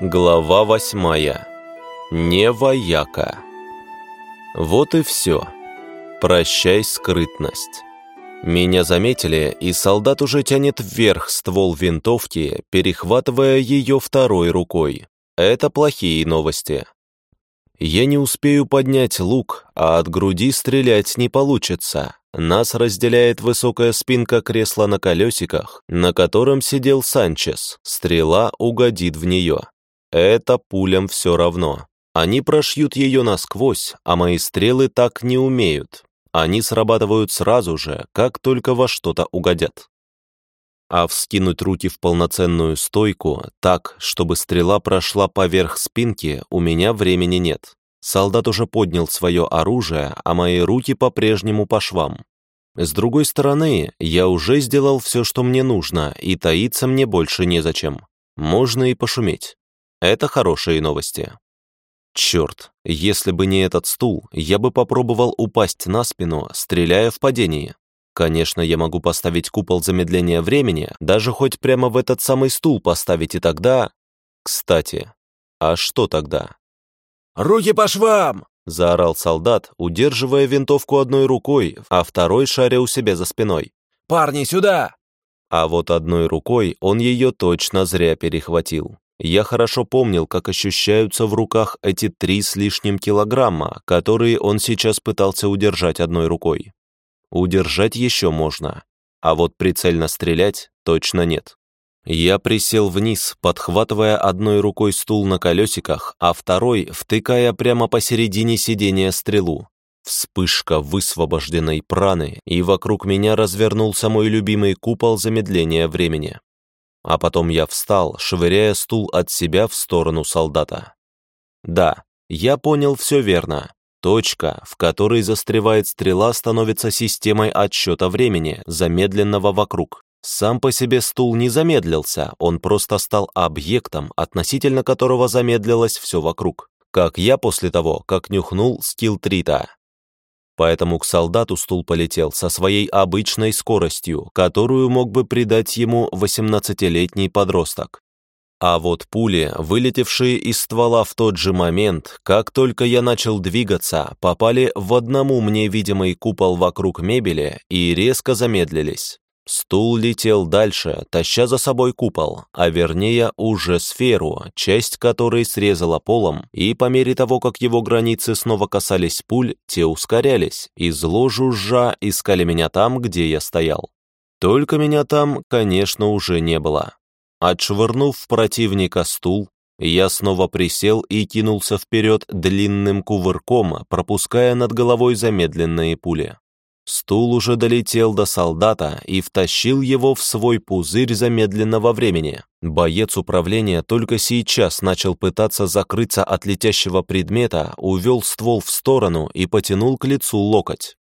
Глава восьмая. Не вояка. Вот и все. Прощай, скрытность. Меня заметили, и солдат уже тянет вверх ствол винтовки, перехватывая ее второй рукой. Это плохие новости. Я не успею поднять лук, а от груди стрелять не получится. Нас разделяет высокая спинка кресла на колесиках, на котором сидел Санчес. Стрела угодит в нее. Это пулям все равно. Они прошьют ее насквозь, а мои стрелы так не умеют. Они срабатывают сразу же, как только во что-то угодят. А вскинуть руки в полноценную стойку, так, чтобы стрела прошла поверх спинки, у меня времени нет. Солдат уже поднял свое оружие, а мои руки по-прежнему по швам. С другой стороны, я уже сделал все, что мне нужно, и таиться мне больше незачем. Можно и пошуметь. Это хорошие новости. Черт, если бы не этот стул, я бы попробовал упасть на спину, стреляя в падении. Конечно, я могу поставить купол замедления времени, даже хоть прямо в этот самый стул поставить, и тогда... Кстати, а что тогда? «Руки по швам!» — заорал солдат, удерживая винтовку одной рукой, а второй шаря у себя за спиной. «Парни, сюда!» А вот одной рукой он ее точно зря перехватил. Я хорошо помнил, как ощущаются в руках эти три с лишним килограмма, которые он сейчас пытался удержать одной рукой. Удержать еще можно, а вот прицельно стрелять точно нет. Я присел вниз, подхватывая одной рукой стул на колесиках, а второй втыкая прямо посередине сидения стрелу. Вспышка высвобожденной праны, и вокруг меня развернулся мой любимый купол замедления времени а потом я встал, швыряя стул от себя в сторону солдата. Да, я понял все верно. Точка, в которой застревает стрела, становится системой отсчета времени, замедленного вокруг. Сам по себе стул не замедлился, он просто стал объектом, относительно которого замедлилось все вокруг. Как я после того, как нюхнул скилл Трита. Поэтому к солдату стул полетел со своей обычной скоростью, которую мог бы придать ему 18-летний подросток. А вот пули, вылетевшие из ствола в тот же момент, как только я начал двигаться, попали в одному мне видимый купол вокруг мебели и резко замедлились. Стул летел дальше, таща за собой купол, а вернее уже сферу, часть которой срезала полом, и по мере того, как его границы снова касались пуль, те ускорялись, и зло жужжа искали меня там, где я стоял. Только меня там, конечно, уже не было. Отшвырнув противника стул, я снова присел и кинулся вперед длинным кувырком, пропуская над головой замедленные пули. Стул уже долетел до солдата и втащил его в свой пузырь замедленного времени. Боец управления только сейчас начал пытаться закрыться от летящего предмета, увел ствол в сторону и потянул к лицу локоть.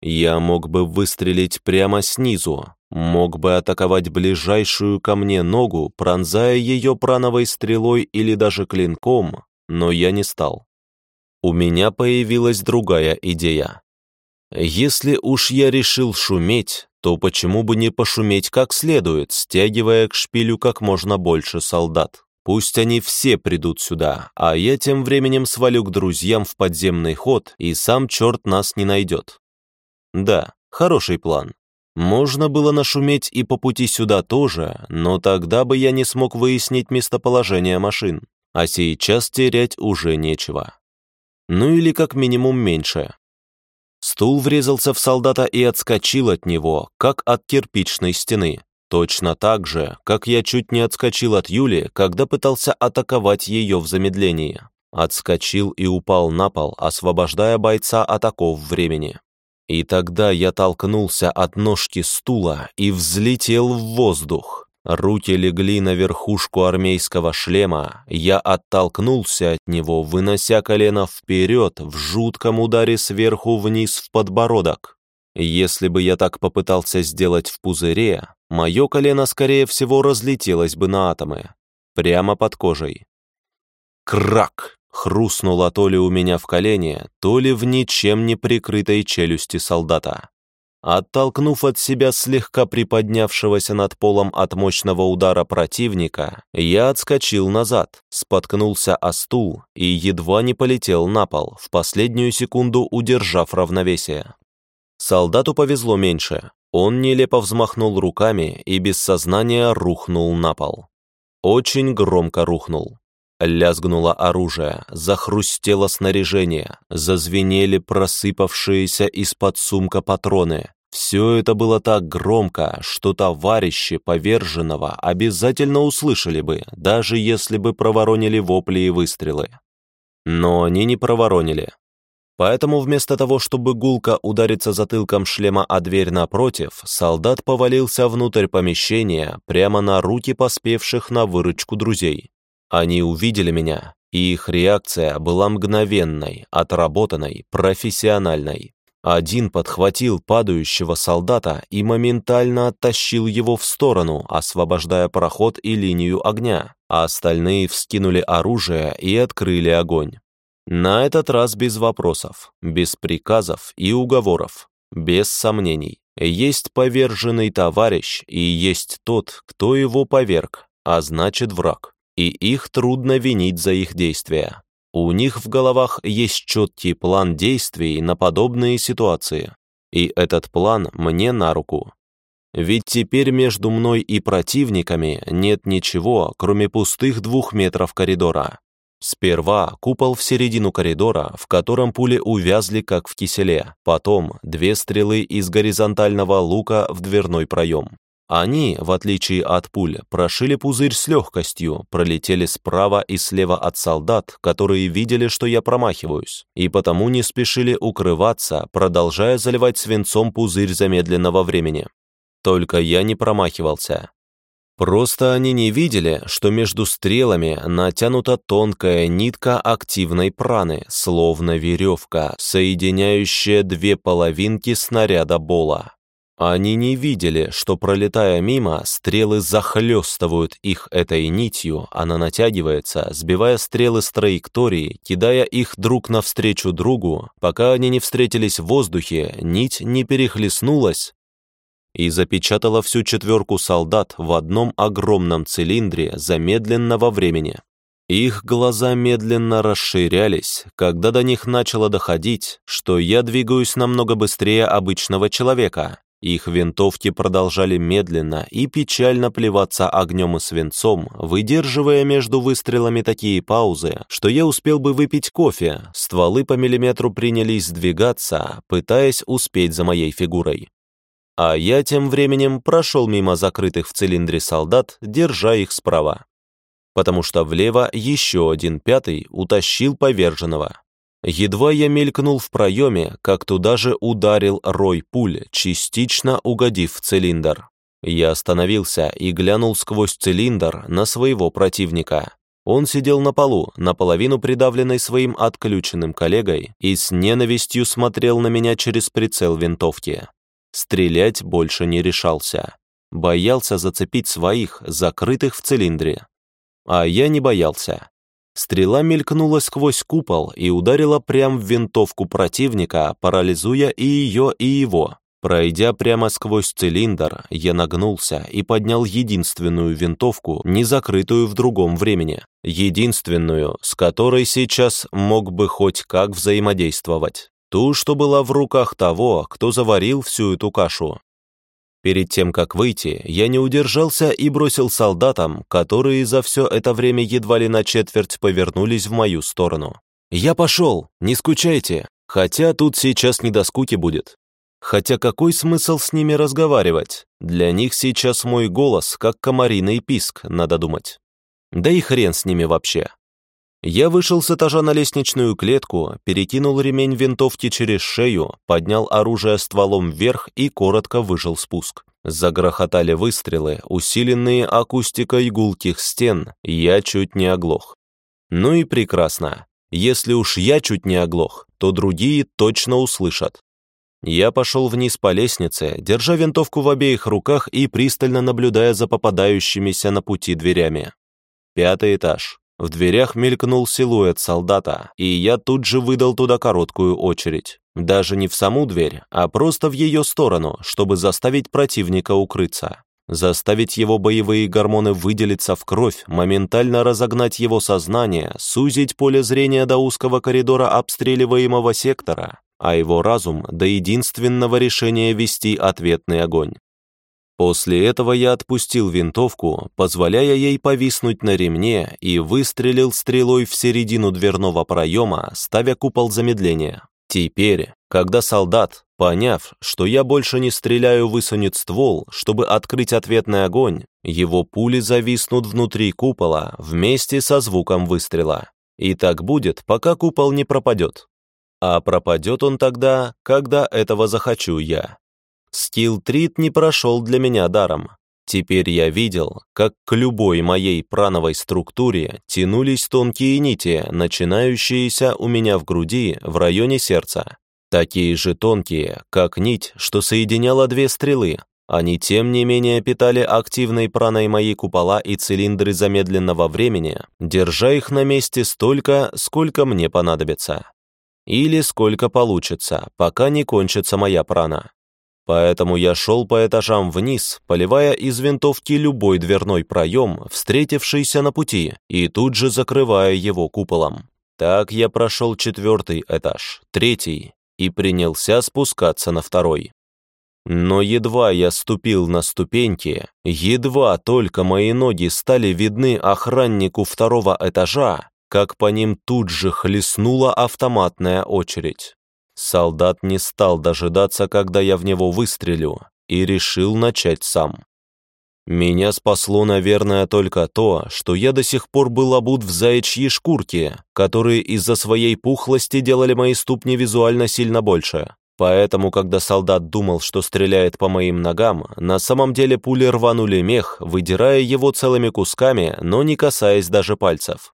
Я мог бы выстрелить прямо снизу, мог бы атаковать ближайшую ко мне ногу, пронзая ее прановой стрелой или даже клинком, но я не стал. У меня появилась другая идея. Если уж я решил шуметь, то почему бы не пошуметь как следует, стягивая к шпилю как можно больше солдат? Пусть они все придут сюда, а я тем временем свалю к друзьям в подземный ход, и сам черт нас не найдет. Да, хороший план. Можно было нашуметь и по пути сюда тоже, но тогда бы я не смог выяснить местоположение машин, а сейчас терять уже нечего. Ну или как минимум меньше. Стул врезался в солдата и отскочил от него, как от кирпичной стены. Точно так же, как я чуть не отскочил от Юли, когда пытался атаковать ее в замедлении. Отскочил и упал на пол, освобождая бойца от оков времени. И тогда я толкнулся от ножки стула и взлетел в воздух. Руки легли на верхушку армейского шлема, я оттолкнулся от него, вынося колено вперед в жутком ударе сверху вниз в подбородок. Если бы я так попытался сделать в пузыре, мое колено, скорее всего, разлетелось бы на атомы, прямо под кожей. Крак! Хрустнуло то ли у меня в колене, то ли в ничем не прикрытой челюсти солдата. Оттолкнув от себя слегка приподнявшегося над полом от мощного удара противника, я отскочил назад, споткнулся о стул и едва не полетел на пол, в последнюю секунду удержав равновесие. Солдату повезло меньше. Он нелепо взмахнул руками и без сознания рухнул на пол. Очень громко рухнул. Лязгнуло оружие, захрустело снаряжение, зазвенели просыпавшиеся из-под сумка патроны. Все это было так громко, что товарищи поверженного обязательно услышали бы, даже если бы проворонили вопли и выстрелы. Но они не проворонили. Поэтому вместо того, чтобы гулко удариться затылком шлема о дверь напротив, солдат повалился внутрь помещения прямо на руки поспевших на выручку друзей. Они увидели меня, и их реакция была мгновенной, отработанной, профессиональной. Один подхватил падающего солдата и моментально оттащил его в сторону, освобождая проход и линию огня, а остальные вскинули оружие и открыли огонь. На этот раз без вопросов, без приказов и уговоров, без сомнений. Есть поверженный товарищ и есть тот, кто его поверг, а значит враг и их трудно винить за их действия. У них в головах есть четкий план действий на подобные ситуации, и этот план мне на руку. Ведь теперь между мной и противниками нет ничего, кроме пустых двух метров коридора. Сперва купол в середину коридора, в котором пули увязли как в киселе, потом две стрелы из горизонтального лука в дверной проем. Они, в отличие от пуль, прошили пузырь с легкостью, пролетели справа и слева от солдат, которые видели, что я промахиваюсь, и потому не спешили укрываться, продолжая заливать свинцом пузырь замедленного времени. Только я не промахивался. Просто они не видели, что между стрелами натянута тонкая нитка активной праны, словно веревка, соединяющая две половинки снаряда бола. Они не видели, что, пролетая мимо, стрелы захлестывают их этой нитью, она натягивается, сбивая стрелы с траектории, кидая их друг навстречу другу, пока они не встретились в воздухе, нить не перехлестнулась и запечатала всю четверку солдат в одном огромном цилиндре замедленного времени. Их глаза медленно расширялись, когда до них начало доходить, что я двигаюсь намного быстрее обычного человека, их винтовки продолжали медленно и печально плеваться огнем и свинцом, выдерживая между выстрелами такие паузы, что я успел бы выпить кофе, стволы по миллиметру принялись сдвигаться, пытаясь успеть за моей фигурой. А я тем временем прошел мимо закрытых в цилиндре солдат, держа их справа. Потому что влево еще один пятый утащил поверженного. Едва я мелькнул в проеме, как туда же ударил рой пуль, частично угодив в цилиндр. Я остановился и глянул сквозь цилиндр на своего противника. Он сидел на полу, наполовину придавленный своим отключенным коллегой, и с ненавистью смотрел на меня через прицел винтовки. Стрелять больше не решался. Боялся зацепить своих, закрытых в цилиндре. А я не боялся. Стрела мелькнула сквозь купол и ударила прямо в винтовку противника, парализуя и ее, и его. Пройдя прямо сквозь цилиндр, я нагнулся и поднял единственную винтовку, не закрытую в другом времени. Единственную, с которой сейчас мог бы хоть как взаимодействовать. Ту, что была в руках того, кто заварил всю эту кашу. Перед тем, как выйти, я не удержался и бросил солдатам, которые за все это время едва ли на четверть повернулись в мою сторону. «Я пошел, не скучайте, хотя тут сейчас не до скуки будет. Хотя какой смысл с ними разговаривать? Для них сейчас мой голос, как комариный писк, надо думать. Да и хрен с ними вообще. Я вышел с этажа на лестничную клетку, перекинул ремень винтовки через шею, поднял оружие стволом вверх и коротко выжил спуск. Загрохотали выстрелы, усиленные акустикой гулких стен, я чуть не оглох. Ну и прекрасно. Если уж я чуть не оглох, то другие точно услышат. Я пошел вниз по лестнице, держа винтовку в обеих руках и пристально наблюдая за попадающимися на пути дверями. Пятый этаж. В дверях мелькнул силуэт солдата, и я тут же выдал туда короткую очередь. Даже не в саму дверь, а просто в ее сторону, чтобы заставить противника укрыться. Заставить его боевые гормоны выделиться в кровь, моментально разогнать его сознание, сузить поле зрения до узкого коридора обстреливаемого сектора, а его разум до единственного решения вести ответный огонь. После этого я отпустил винтовку, позволяя ей повиснуть на ремне и выстрелил стрелой в середину дверного проема, ставя купол замедления. Теперь, когда солдат, поняв, что я больше не стреляю, высунет ствол, чтобы открыть ответный огонь, его пули зависнут внутри купола вместе со звуком выстрела. И так будет, пока купол не пропадет. А пропадет он тогда, когда этого захочу я. Скилл-трит не прошел для меня даром. Теперь я видел, как к любой моей прановой структуре тянулись тонкие нити, начинающиеся у меня в груди в районе сердца. Такие же тонкие, как нить, что соединяла две стрелы. Они, тем не менее, питали активной праной мои купола и цилиндры замедленного времени, держа их на месте столько, сколько мне понадобится. Или сколько получится, пока не кончится моя прана. Поэтому я шел по этажам вниз, поливая из винтовки любой дверной проем, встретившийся на пути, и тут же закрывая его куполом. Так я прошел четвертый этаж, третий, и принялся спускаться на второй. Но едва я ступил на ступеньки, едва только мои ноги стали видны охраннику второго этажа, как по ним тут же хлестнула автоматная очередь. Солдат не стал дожидаться, когда я в него выстрелю, и решил начать сам. Меня спасло, наверное, только то, что я до сих пор был обут в заячьи шкурки, которые из-за своей пухлости делали мои ступни визуально сильно больше. Поэтому, когда солдат думал, что стреляет по моим ногам, на самом деле пули рванули мех, выдирая его целыми кусками, но не касаясь даже пальцев.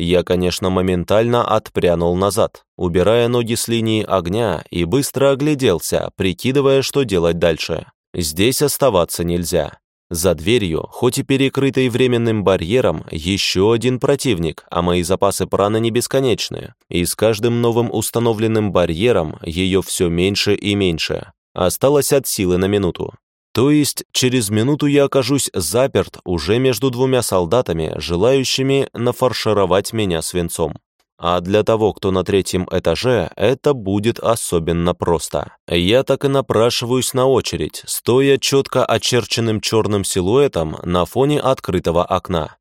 Я, конечно, моментально отпрянул назад, убирая ноги с линии огня и быстро огляделся, прикидывая, что делать дальше. Здесь оставаться нельзя. За дверью, хоть и перекрытой временным барьером, еще один противник, а мои запасы праны не бесконечны. И с каждым новым установленным барьером ее все меньше и меньше. Осталось от силы на минуту. То есть через минуту я окажусь заперт уже между двумя солдатами, желающими нафаршировать меня свинцом. А для того, кто на третьем этаже, это будет особенно просто. Я так и напрашиваюсь на очередь, стоя четко очерченным черным силуэтом на фоне открытого окна.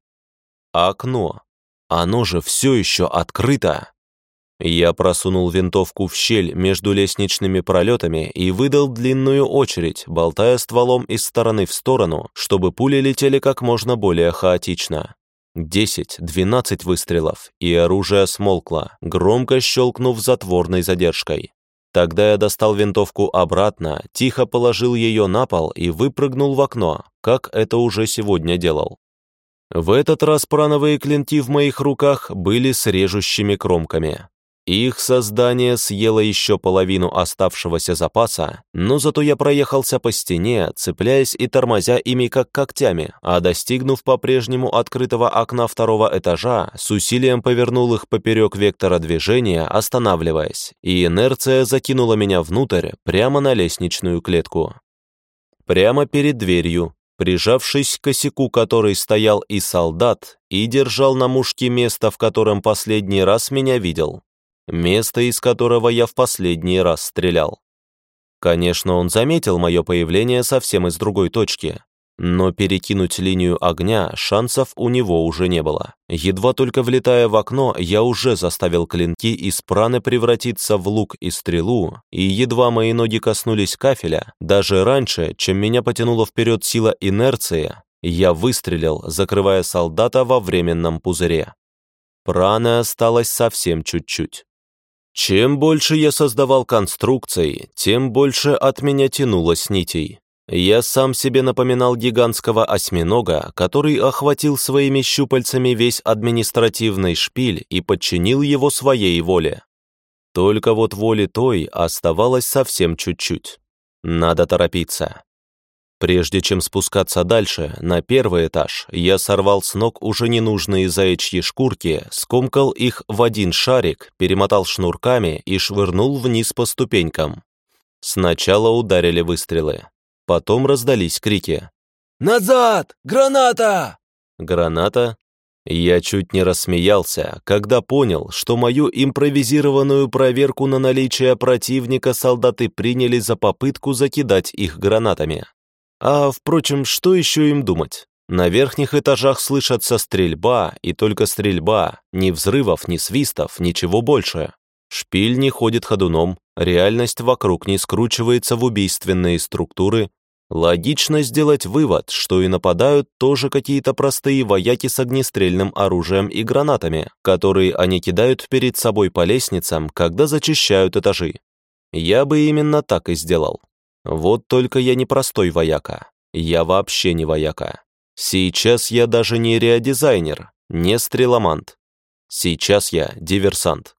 Окно. Оно же все еще открыто. Я просунул винтовку в щель между лестничными пролетами и выдал длинную очередь, болтая стволом из стороны в сторону, чтобы пули летели как можно более хаотично. Десять, двенадцать выстрелов, и оружие смолкло, громко щелкнув затворной задержкой. Тогда я достал винтовку обратно, тихо положил ее на пол и выпрыгнул в окно, как это уже сегодня делал. В этот раз прановые клинки в моих руках были с режущими кромками. Их создание съело еще половину оставшегося запаса, но зато я проехался по стене, цепляясь и тормозя ими как когтями, а достигнув по-прежнему открытого окна второго этажа, с усилием повернул их поперек вектора движения, останавливаясь, и инерция закинула меня внутрь, прямо на лестничную клетку. Прямо перед дверью, прижавшись к косяку, который стоял и солдат, и держал на мушке место, в котором последний раз меня видел место из которого я в последний раз стрелял. Конечно, он заметил мое появление совсем из другой точки, но перекинуть линию огня шансов у него уже не было. Едва только влетая в окно, я уже заставил клинки из праны превратиться в лук и стрелу, и едва мои ноги коснулись кафеля, даже раньше, чем меня потянула вперед сила инерции, я выстрелил, закрывая солдата во временном пузыре. Праны осталось совсем чуть-чуть. Чем больше я создавал конструкций, тем больше от меня тянулось нитей. Я сам себе напоминал гигантского осьминога, который охватил своими щупальцами весь административный шпиль и подчинил его своей воле. Только вот воли той оставалось совсем чуть-чуть. Надо торопиться. Прежде чем спускаться дальше, на первый этаж, я сорвал с ног уже ненужные заячьи шкурки, скомкал их в один шарик, перемотал шнурками и швырнул вниз по ступенькам. Сначала ударили выстрелы. Потом раздались крики. «Назад! Граната!» Граната? Я чуть не рассмеялся, когда понял, что мою импровизированную проверку на наличие противника солдаты приняли за попытку закидать их гранатами. А, впрочем, что еще им думать? На верхних этажах слышатся стрельба, и только стрельба, ни взрывов, ни свистов, ничего больше. Шпиль не ходит ходуном, реальность вокруг не скручивается в убийственные структуры. Логично сделать вывод, что и нападают тоже какие-то простые вояки с огнестрельным оружием и гранатами, которые они кидают перед собой по лестницам, когда зачищают этажи. Я бы именно так и сделал. Вот только я не простой вояка. Я вообще не вояка. Сейчас я даже не реодизайнер, не стреломант. Сейчас я диверсант.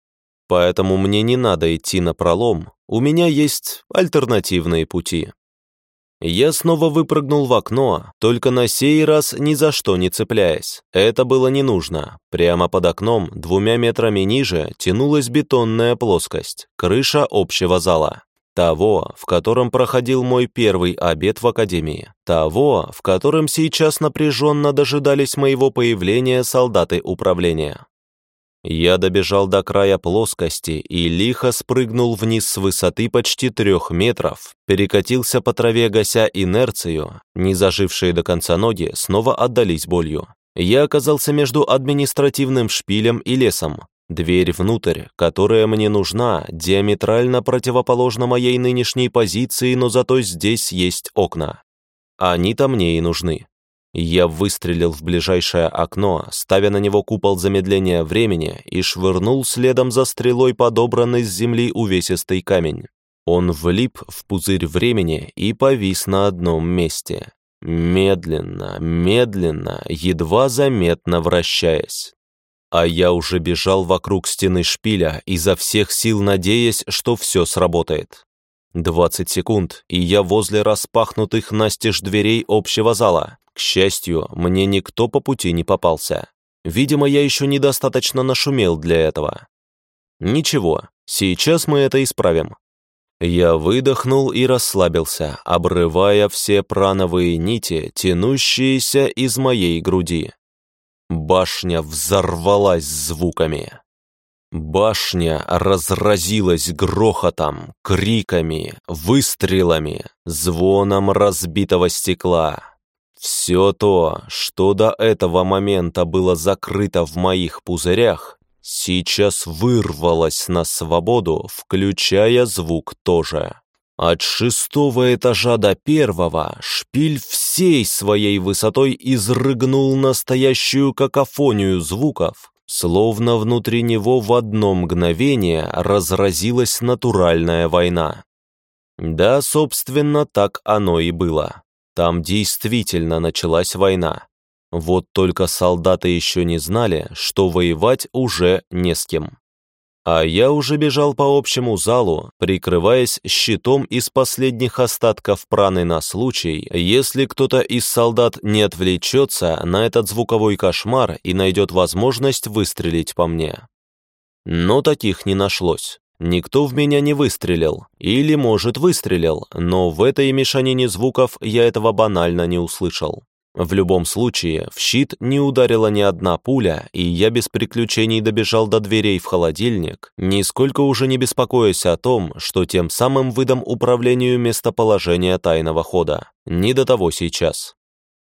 Поэтому мне не надо идти на пролом, у меня есть альтернативные пути. Я снова выпрыгнул в окно, только на сей раз ни за что не цепляясь. Это было не нужно. Прямо под окном, двумя метрами ниже, тянулась бетонная плоскость, крыша общего зала. Того, в котором проходил мой первый обед в академии. Того, в котором сейчас напряженно дожидались моего появления солдаты управления. Я добежал до края плоскости и лихо спрыгнул вниз с высоты почти трех метров, перекатился по траве, гася инерцию, не зажившие до конца ноги снова отдались болью. Я оказался между административным шпилем и лесом, Дверь внутрь, которая мне нужна, диаметрально противоположна моей нынешней позиции, но зато здесь есть окна. Они-то мне и нужны. Я выстрелил в ближайшее окно, ставя на него купол замедления времени и швырнул следом за стрелой подобранный с земли увесистый камень. Он влип в пузырь времени и повис на одном месте. Медленно, медленно, едва заметно вращаясь. А я уже бежал вокруг стены шпиля, изо всех сил надеясь, что все сработает. Двадцать секунд, и я возле распахнутых настежь дверей общего зала. К счастью, мне никто по пути не попался. Видимо, я еще недостаточно нашумел для этого. Ничего, сейчас мы это исправим. Я выдохнул и расслабился, обрывая все прановые нити, тянущиеся из моей груди. Башня взорвалась звуками. Башня разразилась грохотом, криками, выстрелами, звоном разбитого стекла. Все то, что до этого момента было закрыто в моих пузырях, сейчас вырвалось на свободу, включая звук тоже. От шестого этажа до первого шпиль всей своей высотой изрыгнул настоящую какофонию звуков, словно внутри него в одно мгновение разразилась натуральная война. Да, собственно, так оно и было. Там действительно началась война. Вот только солдаты еще не знали, что воевать уже не с кем. А я уже бежал по общему залу, прикрываясь щитом из последних остатков праны на случай, если кто-то из солдат не отвлечется на этот звуковой кошмар и найдет возможность выстрелить по мне. Но таких не нашлось. Никто в меня не выстрелил. Или, может, выстрелил, но в этой мешанине звуков я этого банально не услышал. В любом случае, в щит не ударила ни одна пуля, и я без приключений добежал до дверей в холодильник, нисколько уже не беспокоясь о том, что тем самым выдам управлению местоположения тайного хода. Не до того сейчас.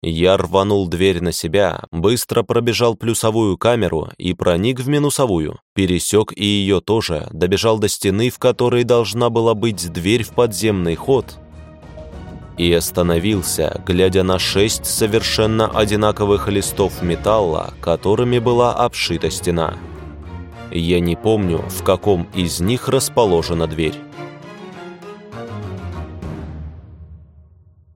Я рванул дверь на себя, быстро пробежал плюсовую камеру и проник в минусовую, пересек и ее тоже, добежал до стены, в которой должна была быть дверь в подземный ход, и остановился, глядя на шесть совершенно одинаковых листов металла, которыми была обшита стена. Я не помню, в каком из них расположена дверь.